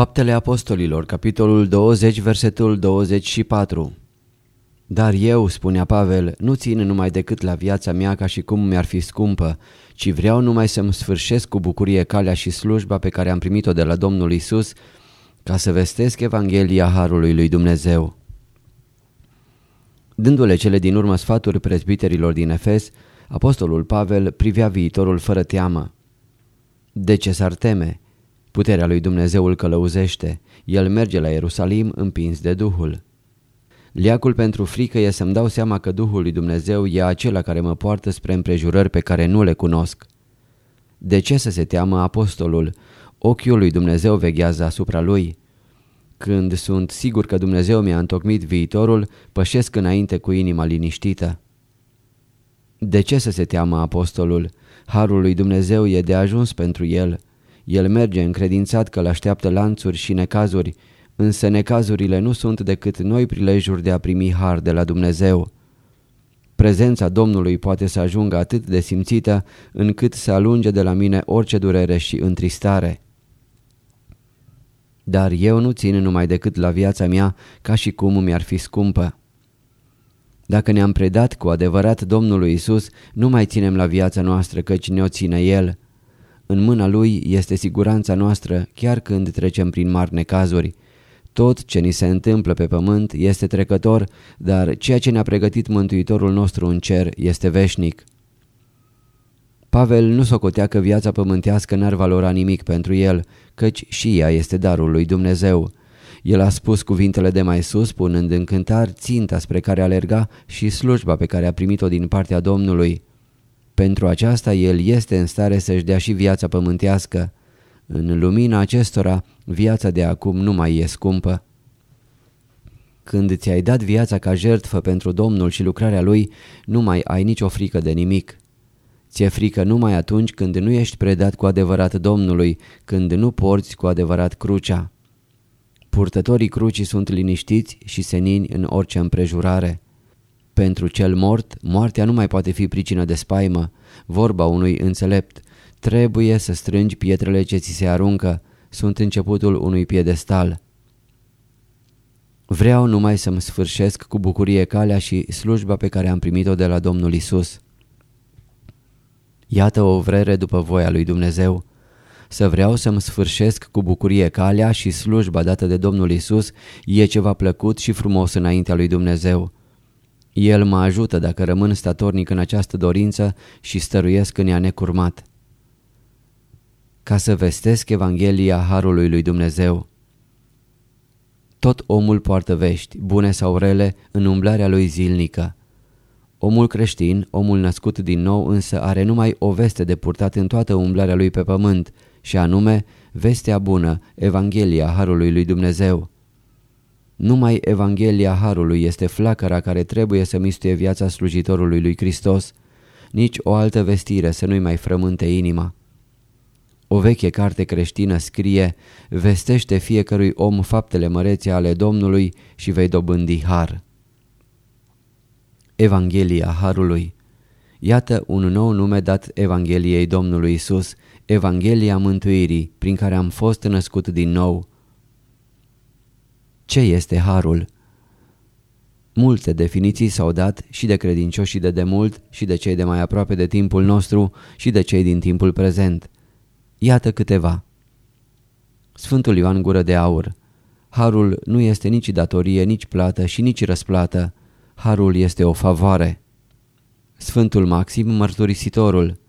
Faptele Apostolilor, capitolul 20, versetul 24 Dar eu, spunea Pavel, nu țin numai decât la viața mea ca și cum mi-ar fi scumpă, ci vreau numai să-mi sfârșesc cu bucurie calea și slujba pe care am primit-o de la Domnul Isus, ca să vestesc Evanghelia Harului lui Dumnezeu. Dându-le cele din urmă sfaturi prezbiterilor din Efes, apostolul Pavel privea viitorul fără teamă. De ce s-ar teme? Puterea lui Dumnezeu îl călăuzește, el merge la Ierusalim împins de Duhul. Liacul pentru frică e să-mi dau seama că Duhul lui Dumnezeu e acela care mă poartă spre împrejurări pe care nu le cunosc. De ce să se teamă apostolul? Ochiul lui Dumnezeu veghează asupra lui. Când sunt sigur că Dumnezeu mi-a întocmit viitorul, pășesc înainte cu inima liniștită. De ce să se teamă apostolul? Harul lui Dumnezeu e de ajuns pentru el. El merge încredințat că îl așteaptă lanțuri și necazuri, însă necazurile nu sunt decât noi prilejuri de a primi har de la Dumnezeu. Prezența Domnului poate să ajungă atât de simțită încât să alunge de la mine orice durere și întristare. Dar eu nu țin numai decât la viața mea ca și cum mi-ar fi scumpă. Dacă ne-am predat cu adevărat Domnului Isus, nu mai ținem la viața noastră căci ne-o ține El. În mâna Lui este siguranța noastră chiar când trecem prin mari necazuri. Tot ce ni se întâmplă pe pământ este trecător, dar ceea ce ne-a pregătit Mântuitorul nostru în cer este veșnic. Pavel nu socotea că viața pământească n-ar valora nimic pentru el, căci și ea este darul lui Dumnezeu. El a spus cuvintele de mai sus, punând în cântar ținta spre care alerga și slujba pe care a primit-o din partea Domnului. Pentru aceasta el este în stare să-și dea și viața pământească. În lumina acestora, viața de acum nu mai e scumpă. Când ți-ai dat viața ca jertfă pentru Domnul și lucrarea Lui, nu mai ai nicio frică de nimic. Ți-e frică numai atunci când nu ești predat cu adevărat Domnului, când nu porți cu adevărat crucea. Purtătorii crucii sunt liniștiți și senini în orice împrejurare. Pentru cel mort, moartea nu mai poate fi pricină de spaimă, vorba unui înțelept. Trebuie să strângi pietrele ce ți se aruncă, sunt începutul unui piedestal. Vreau numai să-mi sfârșesc cu bucurie calea și slujba pe care am primit-o de la Domnul Isus. Iată o vrere după voia lui Dumnezeu. Să vreau să-mi sfârșesc cu bucurie calea și slujba dată de Domnul Isus e ceva plăcut și frumos înaintea lui Dumnezeu. El mă ajută dacă rămân statornic în această dorință și stăruiesc în ea necurmat. Ca să vestesc Evanghelia Harului lui Dumnezeu. Tot omul poartă vești, bune sau rele, în umblarea lui zilnică. Omul creștin, omul născut din nou însă are numai o veste de purtat în toată umblarea lui pe pământ și anume vestea bună, Evanghelia Harului lui Dumnezeu. Numai Evanghelia Harului este flacăra care trebuie să mistuie viața slujitorului lui Hristos, nici o altă vestire să nu-i mai frământe inima. O veche carte creștină scrie, vestește fiecărui om faptele mărețe ale Domnului și vei dobândi har. Evanghelia Harului Iată un nou nume dat Evangheliei Domnului Isus, Evanghelia Mântuirii, prin care am fost născut din nou. Ce este Harul? Multe definiții s-au dat și de credincioși de demult și de cei de mai aproape de timpul nostru și de cei din timpul prezent. Iată câteva. Sfântul Ioan Gură de Aur Harul nu este nici datorie, nici plată și nici răsplată. Harul este o favoare. Sfântul Maxim, mărturisitorul.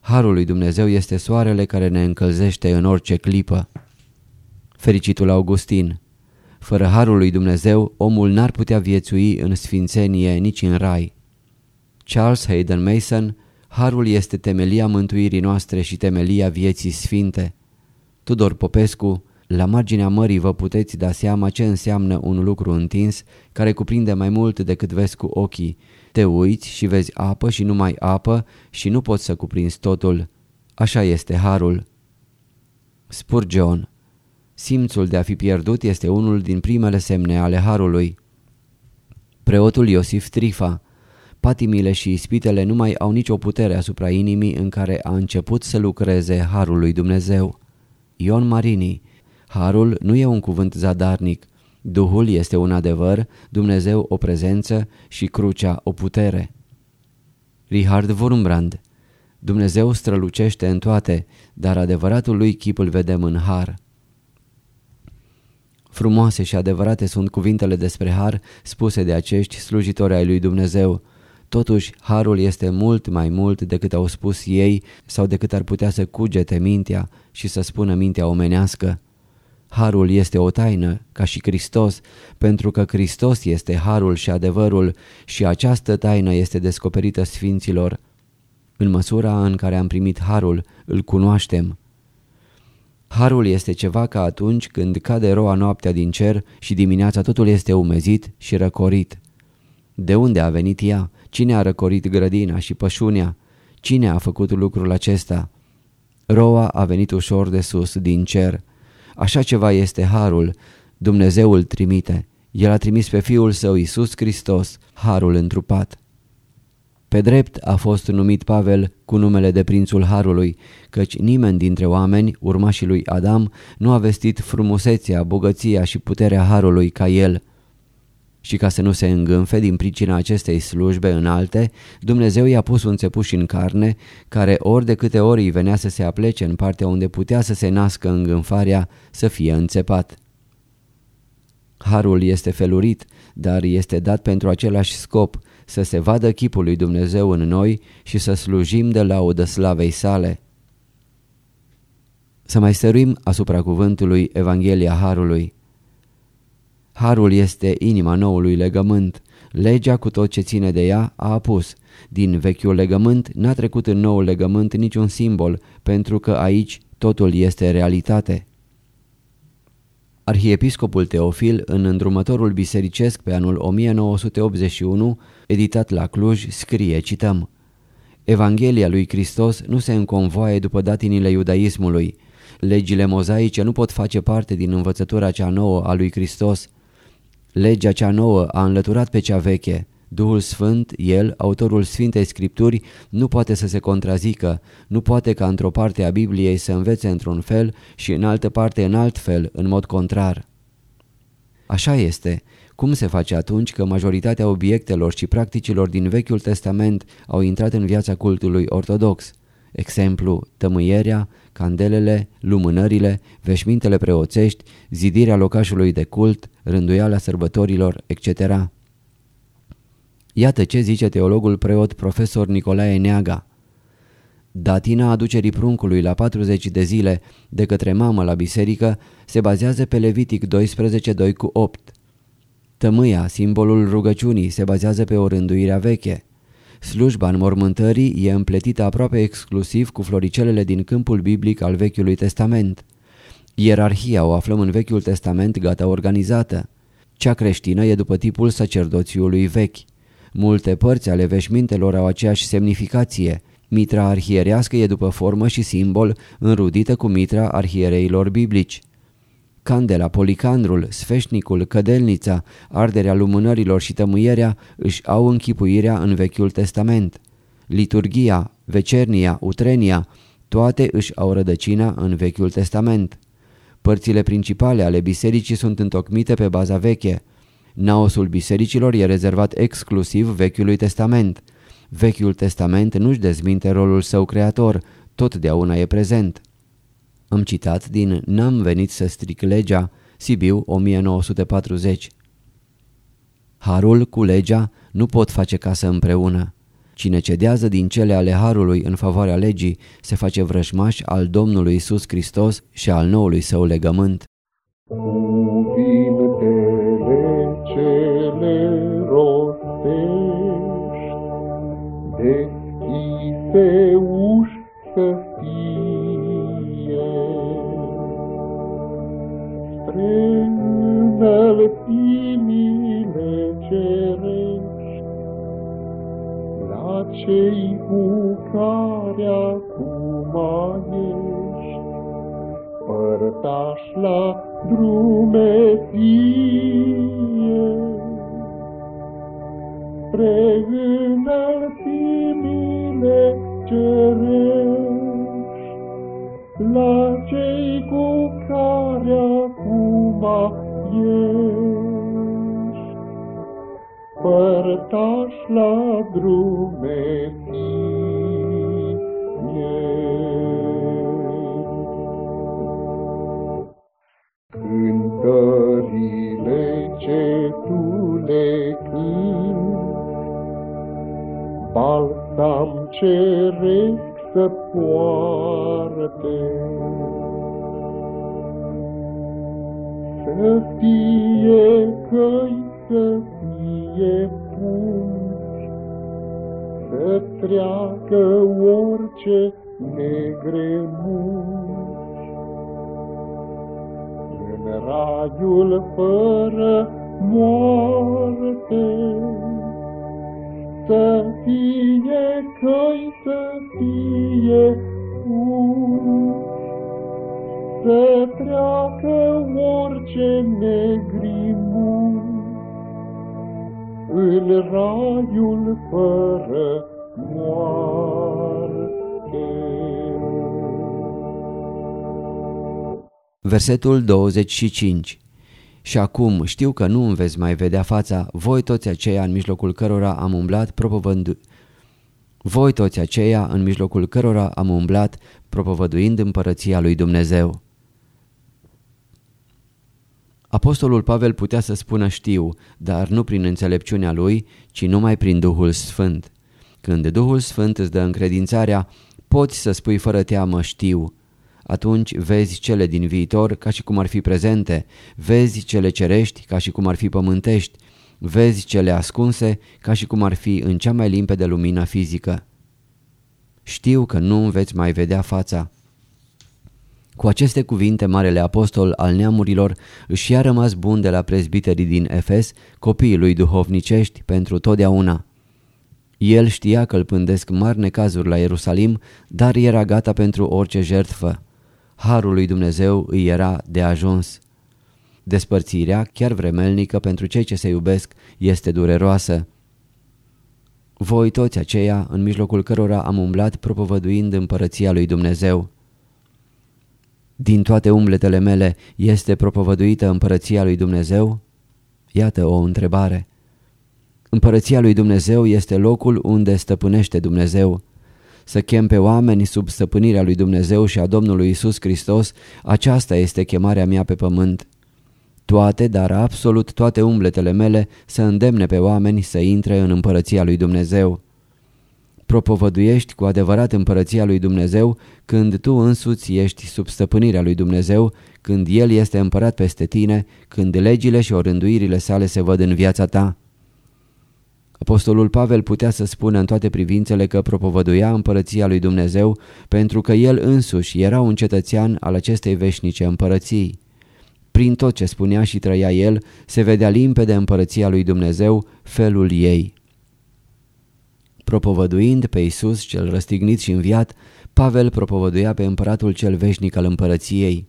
Harul lui Dumnezeu este soarele care ne încălzește în orice clipă. Fericitul Augustin. Fără Harul lui Dumnezeu, omul n-ar putea viețui în sfințenie nici în rai. Charles Hayden Mason, Harul este temelia mântuirii noastre și temelia vieții sfinte. Tudor Popescu, la marginea mării vă puteți da seama ce înseamnă un lucru întins care cuprinde mai mult decât vezi cu ochii. Te uiți și vezi apă și numai apă și nu poți să cuprinzi totul. Așa este harul. Spurgeon Simțul de a fi pierdut este unul din primele semne ale harului. Preotul Iosif Trifa Patimile și ispitele nu mai au nicio putere asupra inimii în care a început să lucreze harul lui Dumnezeu. Ion Marini Harul nu e un cuvânt zadarnic. Duhul este un adevăr, Dumnezeu o prezență și crucea o putere. Richard Wurmbrand Dumnezeu strălucește în toate, dar adevăratul lui chip îl vedem în har. Frumoase și adevărate sunt cuvintele despre har spuse de acești slujitori ai lui Dumnezeu. Totuși, harul este mult mai mult decât au spus ei sau decât ar putea să cugete mintea și să spună mintea omenească. Harul este o taină, ca și Hristos, pentru că Hristos este harul și adevărul și această taină este descoperită sfinților. În măsura în care am primit harul, îl cunoaștem. Harul este ceva ca atunci când cade roa noaptea din cer și dimineața totul este umezit și răcorit. De unde a venit ea? Cine a răcorit grădina și pășunea? Cine a făcut lucrul acesta? Roa a venit ușor de sus, din cer. Așa ceva este harul. Dumnezeu îl trimite. El a trimis pe Fiul Său Iisus Hristos, harul întrupat. Pe drept a fost numit Pavel cu numele de Prințul Harului, căci nimeni dintre oameni, urmașii lui Adam, nu a vestit frumusețea, bogăția și puterea Harului ca el. Și ca să nu se îngânfe din pricina acestei slujbe înalte, Dumnezeu i-a pus un țepuș în carne, care ori de câte ori îi venea să se aplece în partea unde putea să se nască îngânfarea, să fie înțepat. Harul este felurit, dar este dat pentru același scop, să se vadă chipul lui Dumnezeu în noi și să slujim de laudă slavei sale. Să mai stăruim asupra cuvântului Evanghelia Harului. Harul este inima noului legământ. Legea cu tot ce ține de ea a apus. Din vechiul legământ n-a trecut în noul legământ niciun simbol, pentru că aici totul este realitate. Arhiepiscopul Teofil, în îndrumătorul bisericesc pe anul 1981, editat la Cluj, scrie, cităm, Evanghelia lui Hristos nu se înconvoie după datinile iudaismului. Legile mozaice nu pot face parte din învățătura cea nouă a lui Hristos, Legea cea nouă a înlăturat pe cea veche. Duhul Sfânt, El, autorul Sfintei Scripturi, nu poate să se contrazică, nu poate ca într-o parte a Bibliei să învețe într-un fel și în altă parte în alt fel, în mod contrar. Așa este. Cum se face atunci că majoritatea obiectelor și practicilor din Vechiul Testament au intrat în viața cultului ortodox? Exemplu, tămâierea, candelele, lumânările, veșmintele preoțești, zidirea locașului de cult, rânduiala sărbătorilor, etc. Iată ce zice teologul preot profesor Nicolae Neaga. Datina aducerii pruncului la 40 de zile de către mamă la biserică se bazează pe Levitic 12, 2 cu 8. Tămâia, simbolul rugăciunii, se bazează pe o rânduire veche. Slujba înmormântării e împletită aproape exclusiv cu floricelele din câmpul biblic al Vechiului Testament. Ierarhia o aflăm în Vechiul Testament gata organizată. Cea creștină e după tipul sacerdoțiului vechi. Multe părți ale veșmintelor au aceeași semnificație. Mitra arhierească e după formă și simbol înrudită cu mitra arhiereilor biblici. Candela, policandrul, sfeșnicul, cădelnița, arderea lumânărilor și tămâierea își au închipuirea în Vechiul Testament. Liturgia, vecernia, utrenia, toate își au rădăcina în Vechiul Testament. Părțile principale ale bisericii sunt întocmite pe baza veche. Naosul bisericilor e rezervat exclusiv Vechiului Testament. Vechiul Testament nu-și dezminte rolul său creator, totdeauna e prezent. Am citat din N-am venit să stric legea, Sibiu 1940 Harul cu legea nu pot face casă împreună. Cine cedează din cele ale Harului în favoarea legii se face vrăjmaș al Domnului Isus Hristos și al noului său legământ. Cuvintele deschise uși să fie. Spre înălțimile cerești, la cei cu care acum ești, părtaș la drumeție. Spre înălțimile cerești, la cei cu care acum ești, părtaș la drumeție. Ceresc să poarte. Să fie căi, să fie punți, să treacă orice negre munți. În raiul fără moarte, să fie căi, să fie punți, să treacă orice negri munți, în raiul fără moarte. Versetul 25 Și acum știu că nu îmi veți mai vedea fața, voi toți aceia în mijlocul cărora am umblat propovădu... Voi toți aceia în mijlocul cărora am umblat propovăduind împărăția lui Dumnezeu. Apostolul Pavel putea să spună știu, dar nu prin înțelepciunea lui, ci numai prin Duhul Sfânt. Când Duhul Sfânt îți dă încredințarea, poți să spui fără teamă știu. Atunci vezi cele din viitor ca și cum ar fi prezente, vezi cele cerești ca și cum ar fi pământești, vezi cele ascunse ca și cum ar fi în cea mai limpede lumină fizică. Știu că nu veți mai vedea fața. Cu aceste cuvinte, Marele Apostol al neamurilor își ia rămas bun de la prezbiterii din Efes, copiii lui duhovnicești, pentru totdeauna. El știa că îl pândesc mari necazuri la Ierusalim, dar era gata pentru orice jertfă. Harul lui Dumnezeu îi era de ajuns. Despărțirea, chiar vremelnică pentru cei ce se iubesc, este dureroasă. Voi toți aceia, în mijlocul cărora am umblat propovăduind împărăția lui Dumnezeu. Din toate umbletele mele este propovăduită împărăția lui Dumnezeu? Iată o întrebare. Împărăția lui Dumnezeu este locul unde stăpânește Dumnezeu. Să chem pe oameni sub stăpânirea lui Dumnezeu și a Domnului Isus Hristos, aceasta este chemarea mea pe pământ. Toate, dar absolut toate umbletele mele să îndemne pe oameni să intre în împărăția lui Dumnezeu propovăduiești cu adevărat împărăția lui Dumnezeu când tu însuți ești sub stăpânirea lui Dumnezeu, când El este împărat peste tine, când legile și orânduirile sale se văd în viața ta. Apostolul Pavel putea să spună în toate privințele că propovăduia împărăția lui Dumnezeu pentru că el însuși era un cetățean al acestei veșnice împărății. Prin tot ce spunea și trăia el, se vedea limpede împărăția lui Dumnezeu, felul ei. Propovăduind pe Isus cel răstignit și înviat, Pavel propovăduia pe împăratul cel veșnic al împărăției.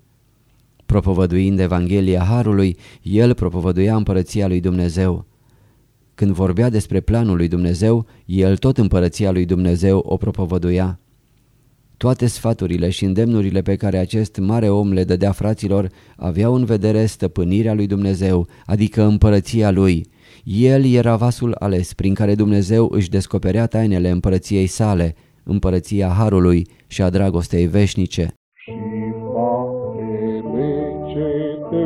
Propovăduind Evanghelia Harului, el propovăduia împărăția lui Dumnezeu. Când vorbea despre planul lui Dumnezeu, el tot împărăția lui Dumnezeu o propovăduia. Toate sfaturile și îndemnurile pe care acest mare om le dădea fraților aveau în vedere stăpânirea lui Dumnezeu, adică împărăția lui, el era vasul ales prin care Dumnezeu își descoperea tainele împărăției sale, împărăția Harului și a dragostei veșnice. Și faptele ce te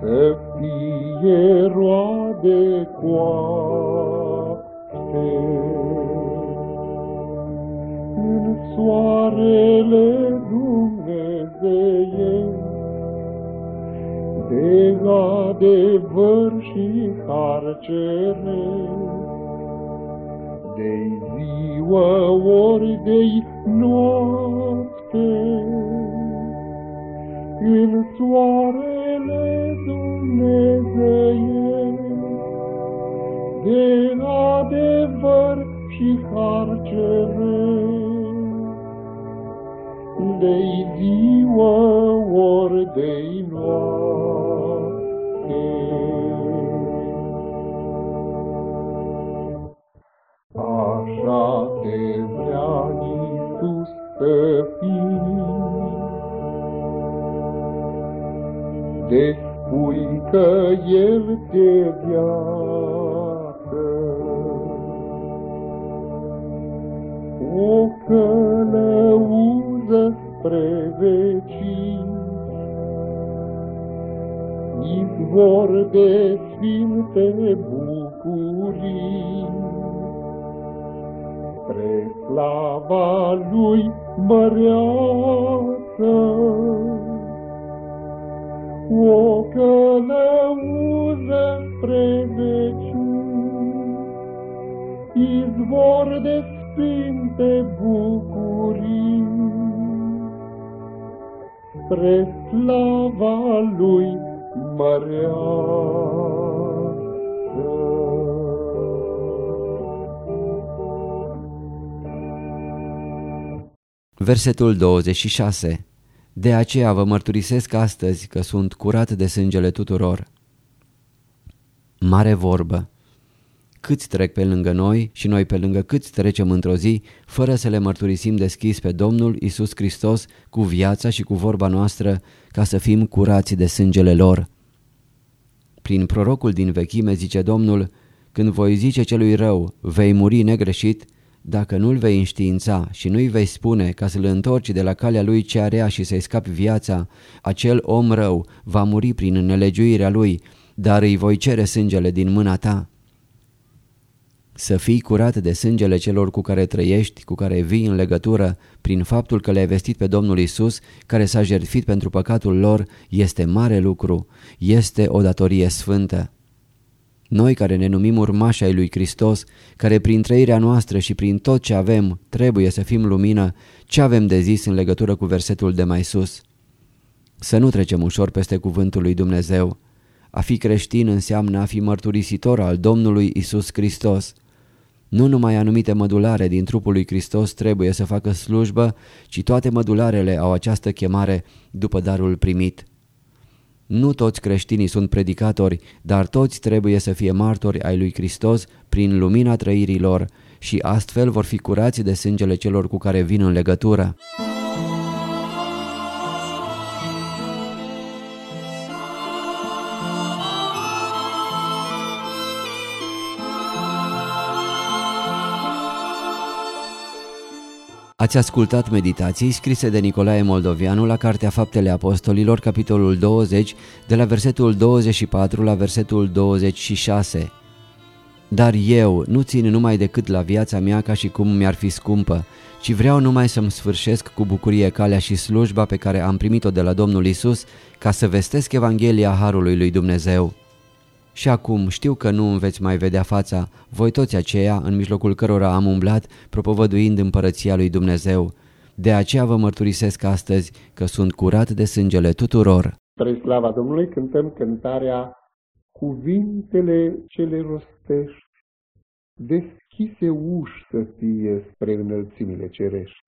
să fie roade coapte. În soarele Dumnezeiesc, de adevăr și har de ziua ori de noapte, în soarele Dumnezeiesc, de adevăr și har de ziua ori de noapte. Așa te vrea Iisus să fii, de spui că El te viață. O călăuză spre vecini, izvor de sfinte bucurii, spre slava lui măreață. O călăuză spre vecini, izvor de sfinte bucurii, spre slava lui măreață. Versetul 26 De aceea vă mărturisesc astăzi că sunt curat de sângele tuturor. Mare vorbă câți trec pe lângă noi și noi pe lângă câți trecem într-o zi, fără să le mărturisim deschis pe Domnul Isus Hristos cu viața și cu vorba noastră, ca să fim curați de sângele lor. Prin prorocul din vechime zice Domnul, când voi zice celui rău, vei muri negreșit, dacă nu-l vei înștiința și nu-i vei spune ca să-l întorci de la calea lui cea rea și să-i scapi viața, acel om rău va muri prin nelegiuirea lui, dar îi voi cere sângele din mâna ta. Să fii curat de sângele celor cu care trăiești, cu care vii în legătură, prin faptul că le-ai vestit pe Domnul Isus, care s-a jertfit pentru păcatul lor, este mare lucru, este o datorie sfântă. Noi care ne numim urmași ai lui Hristos, care prin trăirea noastră și prin tot ce avem trebuie să fim lumină, ce avem de zis în legătură cu versetul de mai sus? Să nu trecem ușor peste cuvântul lui Dumnezeu. A fi creștin înseamnă a fi mărturisitor al Domnului Isus Hristos. Nu numai anumite mădulare din trupul lui Hristos trebuie să facă slujbă, ci toate mădularele au această chemare după darul primit. Nu toți creștinii sunt predicatori, dar toți trebuie să fie martori ai lui Hristos prin lumina trăirilor și astfel vor fi curați de sângele celor cu care vin în legătură. Ați ascultat meditații scrise de Nicolae Moldovianu la Cartea Faptele Apostolilor, capitolul 20, de la versetul 24 la versetul 26. Dar eu nu țin numai decât la viața mea ca și cum mi-ar fi scumpă, ci vreau numai să-mi sfârșesc cu bucurie calea și slujba pe care am primit-o de la Domnul Isus ca să vestesc Evanghelia Harului lui Dumnezeu. Și acum știu că nu îmi veți mai vedea fața, voi toți aceia în mijlocul cărora am umblat, propovăduind împărăția lui Dumnezeu. De aceea vă mărturisesc astăzi că sunt curat de sângele tuturor. Spre slava Domnului cântăm cântarea Cuvintele cele rostești, deschise uși să fie spre înălțimile cerești.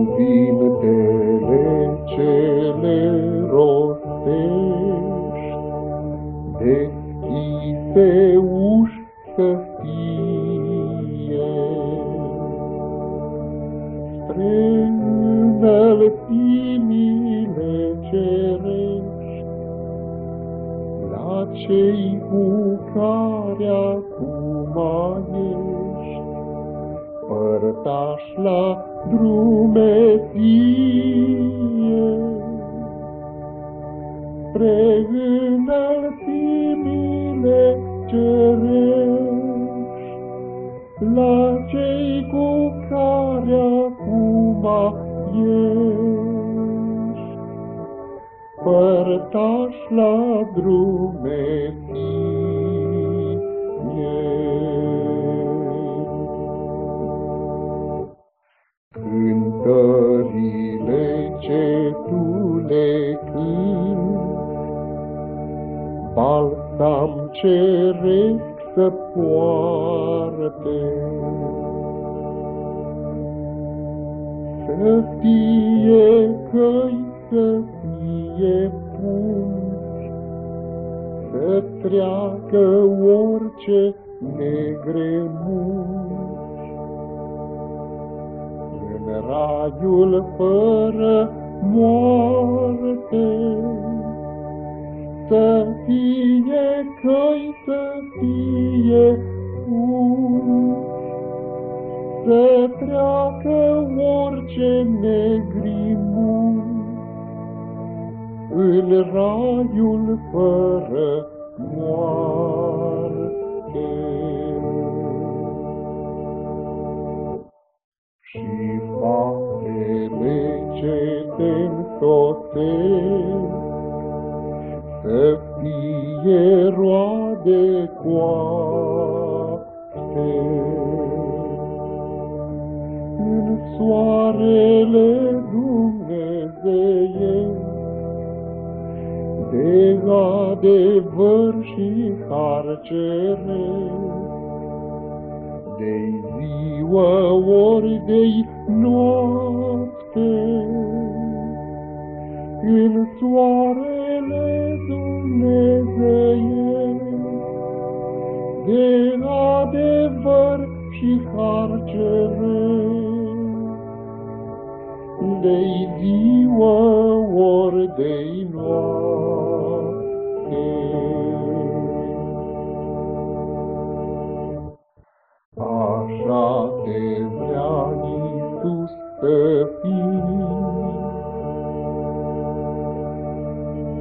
Cuvintele cele rostești, deschise uși să fie. Spre înălțimile cerești, la cei cu care acum ești, părtaș la drumeție, spre înălțimile cerești, la cei cu care acum ești, părtaș la drumeție. Să poarte. Orice negrimun în raiul fără moarte. însoțesc, să fie roade coapte. În soarele Dumnezeiesc, de adevăr și har de-i ziua ori de-i noapte în soarele Dumnezeiesc, de adevăr și har de-i ziua ori de-i noapte. Așa te vrea Iisus să fii,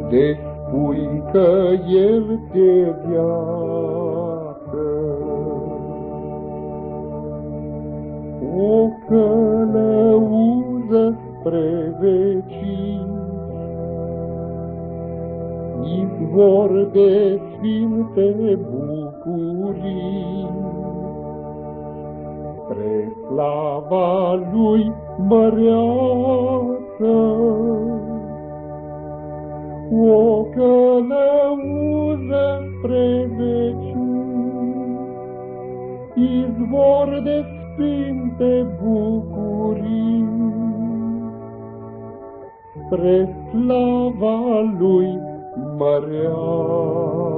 de spui că El te viață. Călăuză spre vecini, izvor de sfinte bucurii, spre slava Lui măreață o călăuză spre veciuni, izvor de sfinte bucurii, spre slava lui mărească.